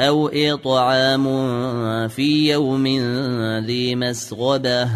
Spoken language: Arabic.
أو إطعام في يوم ذي مسغبة.